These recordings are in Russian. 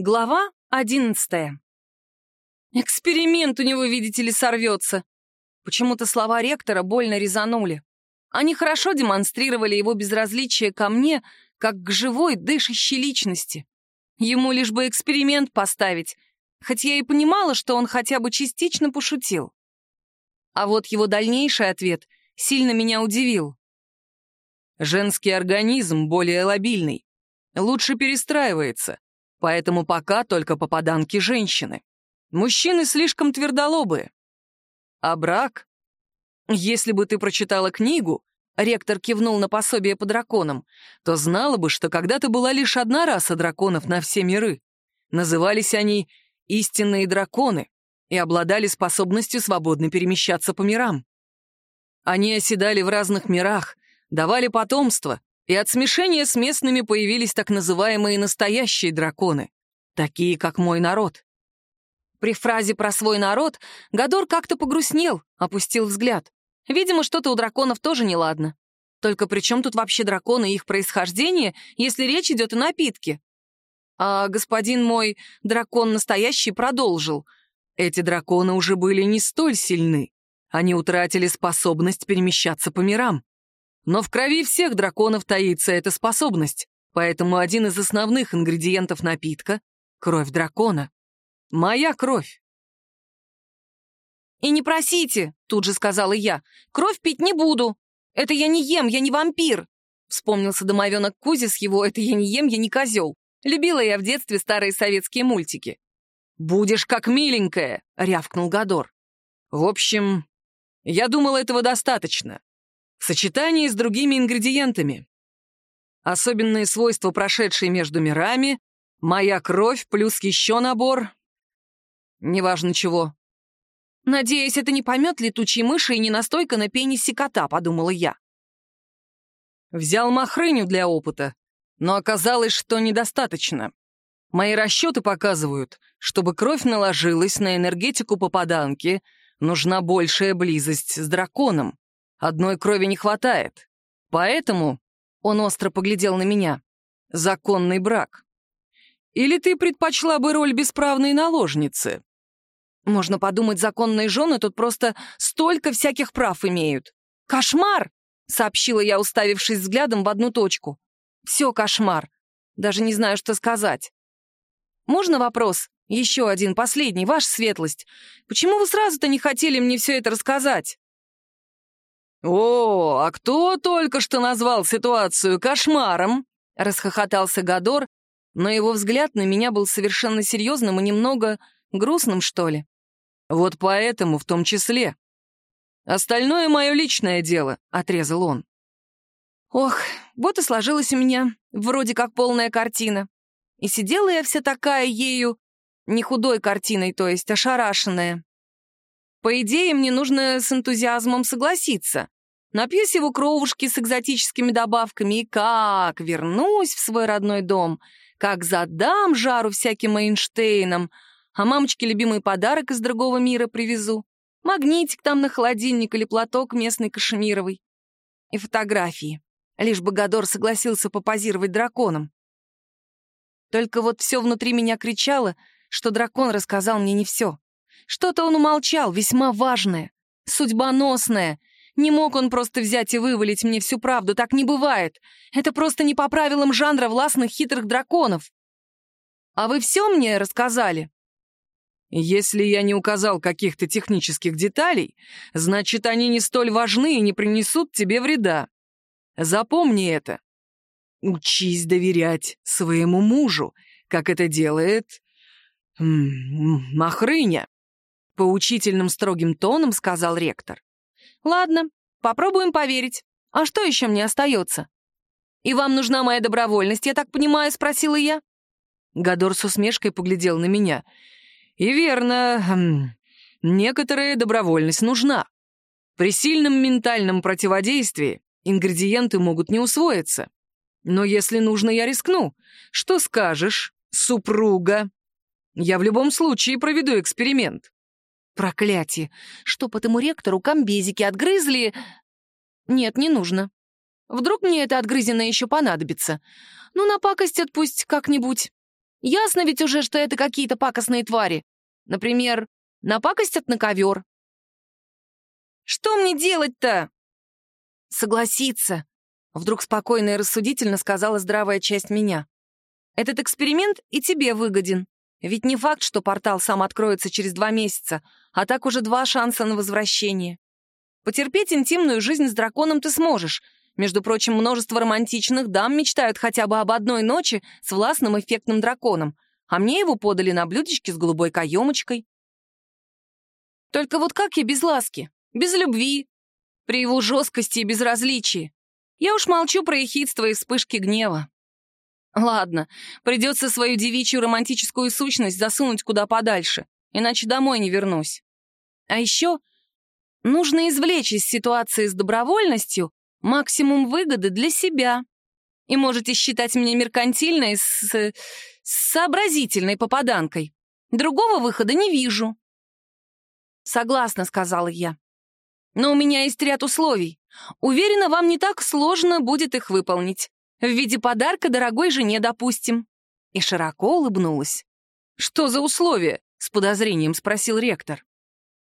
Глава одиннадцатая. Эксперимент у него, видите ли, сорвется. Почему-то слова ректора больно резанули. Они хорошо демонстрировали его безразличие ко мне, как к живой, дышащей личности. Ему лишь бы эксперимент поставить, хоть я и понимала, что он хотя бы частично пошутил. А вот его дальнейший ответ сильно меня удивил. Женский организм более лобильный, лучше перестраивается. Поэтому пока только попаданки женщины. Мужчины слишком твердолобые. А брак? Если бы ты прочитала книгу, ректор кивнул на пособие по драконам, то знала бы, что когда-то была лишь одна раса драконов на все миры. Назывались они «истинные драконы» и обладали способностью свободно перемещаться по мирам. Они оседали в разных мирах, давали потомство и от смешения с местными появились так называемые настоящие драконы, такие, как мой народ. При фразе про свой народ Гадор как-то погрустнел, опустил взгляд. Видимо, что-то у драконов тоже неладно. Только при чем тут вообще драконы и их происхождение, если речь идет о напитке? А господин мой, дракон настоящий, продолжил. Эти драконы уже были не столь сильны. Они утратили способность перемещаться по мирам. Но в крови всех драконов таится эта способность, поэтому один из основных ингредиентов напитка — кровь дракона. Моя кровь. «И не просите», — тут же сказала я. «Кровь пить не буду. Это я не ем, я не вампир». Вспомнился домовенок Кузи с его «это я не ем, я не козел». Любила я в детстве старые советские мультики. «Будешь как миленькая», — рявкнул Гадор. «В общем, я думал, этого достаточно в сочетании с другими ингредиентами. Особенные свойства, прошедшие между мирами, моя кровь плюс еще набор... Неважно чего. «Надеюсь, это не помет летучей мыши и не настойка на пенисе кота», — подумала я. Взял махрыню для опыта, но оказалось, что недостаточно. Мои расчеты показывают, чтобы кровь наложилась на энергетику попаданки, нужна большая близость с драконом. Одной крови не хватает. Поэтому, он остро поглядел на меня, законный брак. Или ты предпочла бы роль бесправной наложницы? Можно подумать, законные жены тут просто столько всяких прав имеют. Кошмар! Сообщила я, уставившись взглядом в одну точку. Все кошмар. Даже не знаю, что сказать. Можно вопрос? Еще один, последний, ваша светлость. Почему вы сразу-то не хотели мне все это рассказать? «О, а кто только что назвал ситуацию кошмаром?» — расхохотался Гадор, но его взгляд на меня был совершенно серьезным и немного грустным, что ли. «Вот поэтому в том числе. Остальное мое личное дело», — отрезал он. Ох, вот и сложилась у меня вроде как полная картина. И сидела я вся такая ею, не худой картиной, то есть ошарашенная. По идее, мне нужно с энтузиазмом согласиться. Напьюсь его кровушки с экзотическими добавками и как вернусь в свой родной дом, как задам жару всяким Эйнштейнам, а мамочке любимый подарок из другого мира привезу. Магнитик там на холодильник или платок местный кашемировый. И фотографии. Лишь бы Гадор согласился попозировать драконом. Только вот все внутри меня кричало, что дракон рассказал мне не все. Что-то он умолчал, весьма важное, судьбоносное. Не мог он просто взять и вывалить мне всю правду, так не бывает. Это просто не по правилам жанра властных хитрых драконов. А вы все мне рассказали? Если я не указал каких-то технических деталей, значит, они не столь важны и не принесут тебе вреда. Запомни это. Учись доверять своему мужу, как это делает Махрыня. Поучительным строгим тоном сказал ректор. «Ладно, попробуем поверить. А что еще мне остается?» «И вам нужна моя добровольность, я так понимаю?» — спросила я. Гадор с усмешкой поглядел на меня. «И верно, хм, некоторая добровольность нужна. При сильном ментальном противодействии ингредиенты могут не усвоиться. Но если нужно, я рискну. Что скажешь, супруга? Я в любом случае проведу эксперимент. Проклятие! Чтоб этому ректору комбезики отгрызли... Нет, не нужно. Вдруг мне это отгрызенное еще понадобится. Ну, напакостят пусть как-нибудь. Ясно ведь уже, что это какие-то пакостные твари. Например, напакостят на ковер. Что мне делать-то? Согласиться. Вдруг спокойно и рассудительно сказала здравая часть меня. Этот эксперимент и тебе выгоден. Ведь не факт, что портал сам откроется через два месяца, а так уже два шанса на возвращение. Потерпеть интимную жизнь с драконом ты сможешь. Между прочим, множество романтичных дам мечтают хотя бы об одной ночи с властным эффектным драконом, а мне его подали на блюдечке с голубой каемочкой. Только вот как я без ласки, без любви, при его жесткости и безразличии? Я уж молчу про ехидство и вспышки гнева. Ладно, придется свою девичью романтическую сущность засунуть куда подальше, иначе домой не вернусь. А еще нужно извлечь из ситуации с добровольностью максимум выгоды для себя. И можете считать меня меркантильной с... с сообразительной попаданкой. Другого выхода не вижу. Согласна, сказала я. Но у меня есть ряд условий. Уверена, вам не так сложно будет их выполнить. В виде подарка дорогой жене, допустим». И широко улыбнулась. «Что за условия?» — с подозрением спросил ректор.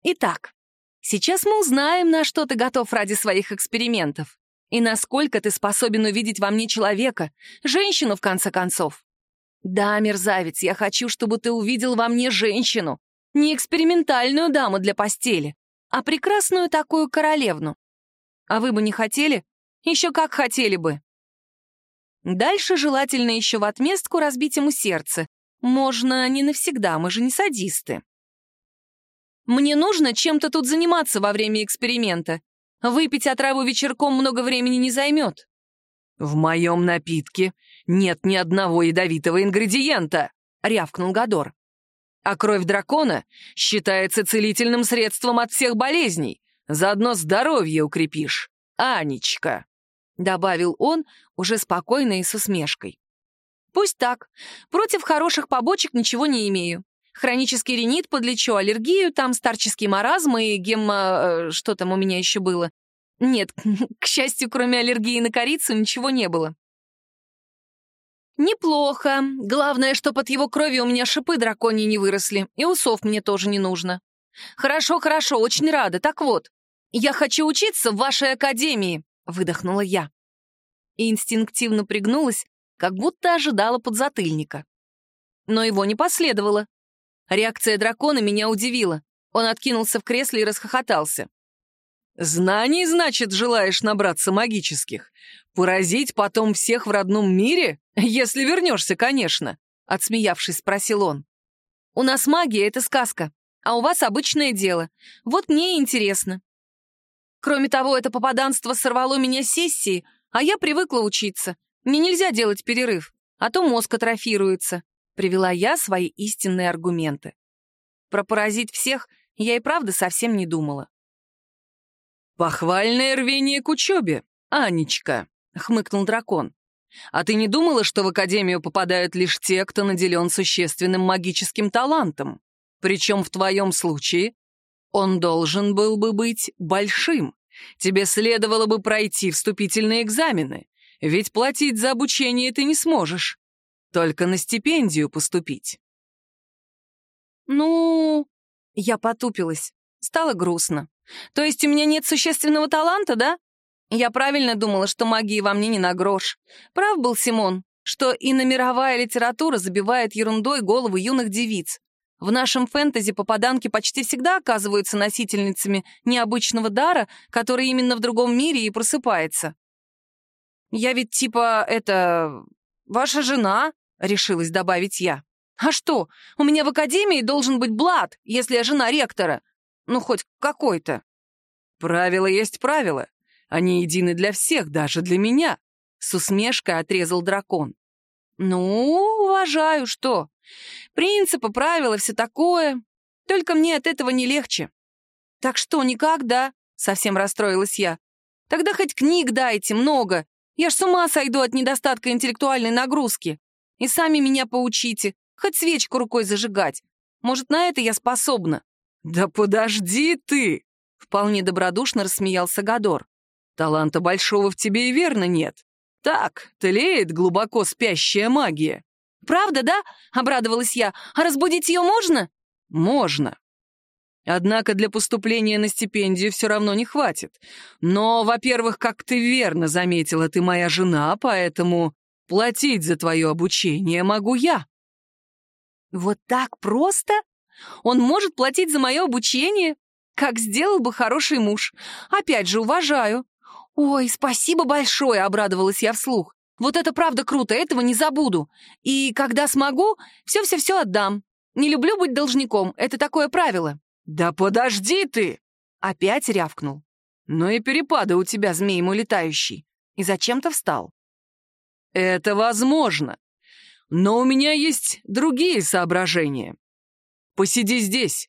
«Итак, сейчас мы узнаем, на что ты готов ради своих экспериментов, и насколько ты способен увидеть во мне человека, женщину, в конце концов. Да, мерзавец, я хочу, чтобы ты увидел во мне женщину, не экспериментальную даму для постели, а прекрасную такую королевну. А вы бы не хотели? Еще как хотели бы. Дальше желательно еще в отместку разбить ему сердце. Можно не навсегда, мы же не садисты. Мне нужно чем-то тут заниматься во время эксперимента. Выпить отраву вечерком много времени не займет. «В моем напитке нет ни одного ядовитого ингредиента», — рявкнул Гадор. «А кровь дракона считается целительным средством от всех болезней. Заодно здоровье укрепишь, Анечка». — добавил он уже спокойно и с усмешкой. «Пусть так. Против хороших побочек ничего не имею. Хронический ринит подлечу, аллергию, там старческий маразм и гемма... Э, что там у меня еще было? Нет, к счастью, кроме аллергии на корицу ничего не было». «Неплохо. Главное, что под его кровью у меня шипы драконьи не выросли, и усов мне тоже не нужно. Хорошо, хорошо, очень рада. Так вот, я хочу учиться в вашей академии. — выдохнула я. И инстинктивно пригнулась, как будто ожидала подзатыльника. Но его не последовало. Реакция дракона меня удивила. Он откинулся в кресле и расхохотался. «Знаний, значит, желаешь набраться магических? Поразить потом всех в родном мире? Если вернешься, конечно», — отсмеявшись, спросил он. «У нас магия — это сказка, а у вас обычное дело. Вот мне и интересно. Кроме того, это попаданство сорвало меня с сессии, а я привыкла учиться. Мне нельзя делать перерыв, а то мозг атрофируется. Привела я свои истинные аргументы. Про поразить всех я и правда совсем не думала. «Похвальное рвение к учебе, Анечка», — хмыкнул дракон. «А ты не думала, что в Академию попадают лишь те, кто наделен существенным магическим талантом? Причем в твоем случае он должен был бы быть большим. Тебе следовало бы пройти вступительные экзамены, ведь платить за обучение ты не сможешь. Только на стипендию поступить. Ну, я потупилась. Стало грустно. То есть у меня нет существенного таланта, да? Я правильно думала, что магии во мне не на грош. Прав был Симон, что и на мировая литература забивает ерундой головы юных девиц. В нашем фэнтези попаданки почти всегда оказываются носительницами необычного дара, который именно в другом мире и просыпается. «Я ведь типа, это... ваша жена», — решилась добавить я. «А что, у меня в академии должен быть блат, если я жена ректора? Ну, хоть какой-то». «Правило есть правило. Они едины для всех, даже для меня», — с усмешкой отрезал дракон. «Ну, уважаю, что? Принципы, правила, все такое. Только мне от этого не легче». «Так что, никак, да?» — совсем расстроилась я. «Тогда хоть книг дайте, много. Я ж с ума сойду от недостатка интеллектуальной нагрузки. И сами меня поучите, хоть свечку рукой зажигать. Может, на это я способна?» «Да подожди ты!» — вполне добродушно рассмеялся Гадор. «Таланта большого в тебе и верно нет. Так, тлеет глубоко спящая магия. «Правда, да?» — обрадовалась я. «А разбудить ее можно?» «Можно. Однако для поступления на стипендию все равно не хватит. Но, во-первых, как ты верно заметила, ты моя жена, поэтому платить за твое обучение могу я». «Вот так просто? Он может платить за мое обучение? Как сделал бы хороший муж. Опять же, уважаю». «Ой, спасибо большое», — обрадовалась я вслух. «Вот это правда круто, этого не забуду. И когда смогу, все-все-все отдам. Не люблю быть должником, это такое правило». «Да подожди ты!» Опять рявкнул. «Ну и перепады у тебя, змей мой летающий!» И зачем-то встал. «Это возможно. Но у меня есть другие соображения. Посиди здесь».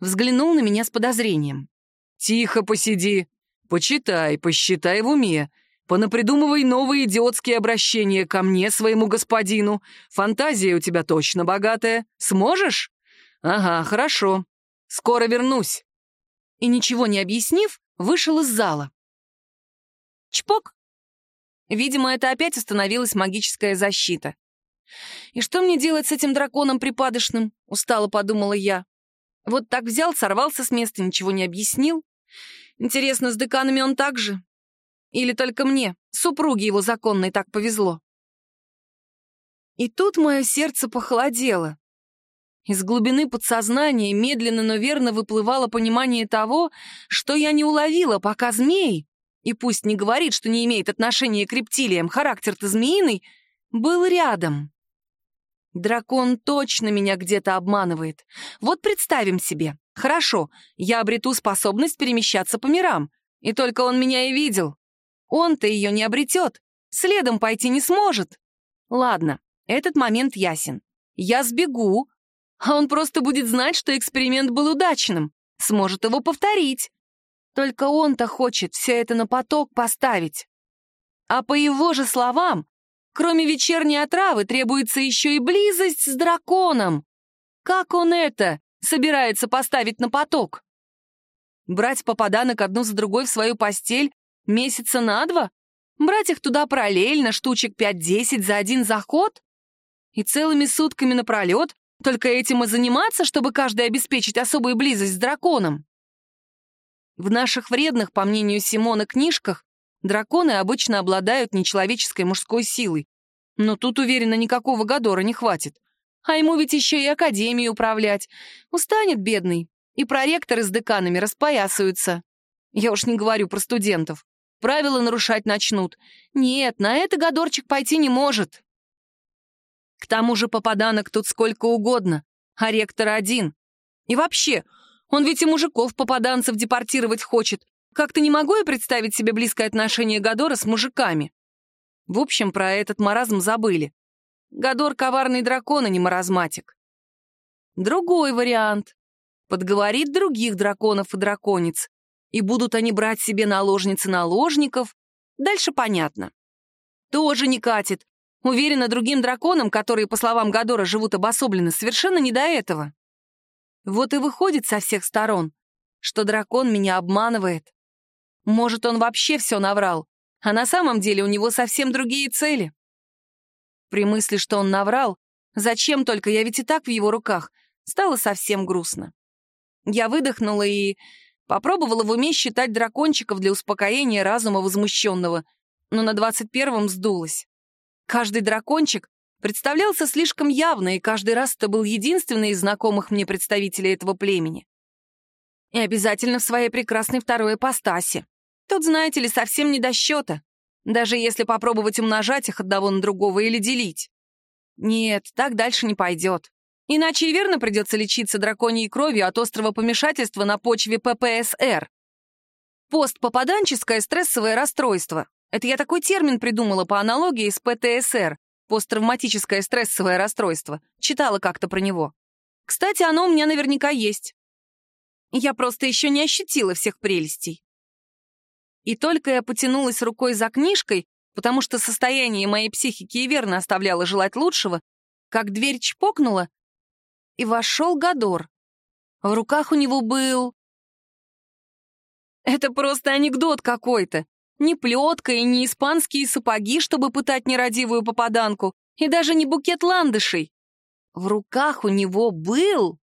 Взглянул на меня с подозрением. «Тихо посиди. Почитай, посчитай в уме. Понапридумывай новые идиотские обращения ко мне, своему господину. Фантазия у тебя точно богатая. Сможешь? Ага, хорошо. Скоро вернусь!» И, ничего не объяснив, вышел из зала. Чпок! Видимо, это опять остановилась магическая защита. «И что мне делать с этим драконом припадочным?» — устало подумала я. Вот так взял, сорвался с места, ничего не объяснил. Интересно, с деканами он так же? Или только мне, супруге его законной, так повезло? И тут мое сердце похолодело. Из глубины подсознания медленно, но верно выплывало понимание того, что я не уловила, пока змей, и пусть не говорит, что не имеет отношения к рептилиям, характер-то змеиный, был рядом. Дракон точно меня где-то обманывает. Вот представим себе. Хорошо, я обрету способность перемещаться по мирам, и только он меня и видел. Он-то ее не обретет, следом пойти не сможет. Ладно, этот момент ясен. Я сбегу, а он просто будет знать, что эксперимент был удачным, сможет его повторить. Только он-то хочет все это на поток поставить. А по его же словам, кроме вечерней отравы требуется еще и близость с драконом. Как он это собирается поставить на поток? Брать попаданок одну за другой в свою постель месяца на два? Брать их туда параллельно, штучек 5-10 за один заход? И целыми сутками напролет только этим и заниматься, чтобы каждый обеспечить особую близость с драконом. В наших вредных, по мнению Симона, книжках драконы обычно обладают нечеловеческой мужской силой. Но тут, уверена, никакого Гадора не хватит. А ему ведь еще и академией управлять. Устанет бедный. И проректоры с деканами распоясаются. Я уж не говорю про студентов. Правила нарушать начнут. Нет, на это Гадорчик пойти не может. К тому же попаданок тут сколько угодно, а ректор один. И вообще, он ведь и мужиков-попаданцев депортировать хочет. Как-то не могу я представить себе близкое отношение Гадора с мужиками. В общем, про этот маразм забыли. Гадор — коварный дракон, а не маразматик. Другой вариант. Подговорит других драконов и драконец. И будут они брать себе наложницы-наложников. Дальше понятно. Тоже не катит. Уверена, другим драконам, которые, по словам Гадора, живут обособленно, совершенно не до этого. Вот и выходит со всех сторон, что дракон меня обманывает. Может, он вообще все наврал, а на самом деле у него совсем другие цели. При мысли, что он наврал, зачем только, я ведь и так в его руках, стало совсем грустно. Я выдохнула и попробовала в уме считать дракончиков для успокоения разума возмущенного, но на двадцать первом сдулась. Каждый дракончик представлялся слишком явно, и каждый раз это был единственный из знакомых мне представителей этого племени. И обязательно в своей прекрасной второй ипостаси. Тут, знаете ли, совсем не до счета, даже если попробовать умножать их одного на другого или делить. Нет, так дальше не пойдет. Иначе и верно придется лечиться драконьей кровью от острого помешательства на почве ППСР. Постпопаданческое стрессовое расстройство. Это я такой термин придумала по аналогии с ПТСР, посттравматическое стрессовое расстройство. Читала как-то про него. Кстати, оно у меня наверняка есть. Я просто еще не ощутила всех прелестей. И только я потянулась рукой за книжкой, потому что состояние моей психики и верно оставляло желать лучшего, как дверь чпокнула, и вошел Гадор. В руках у него был... Это просто анекдот какой-то. Ни плетка и ни испанские сапоги, чтобы пытать нерадивую попаданку, И даже не букет ландышей. В руках у него был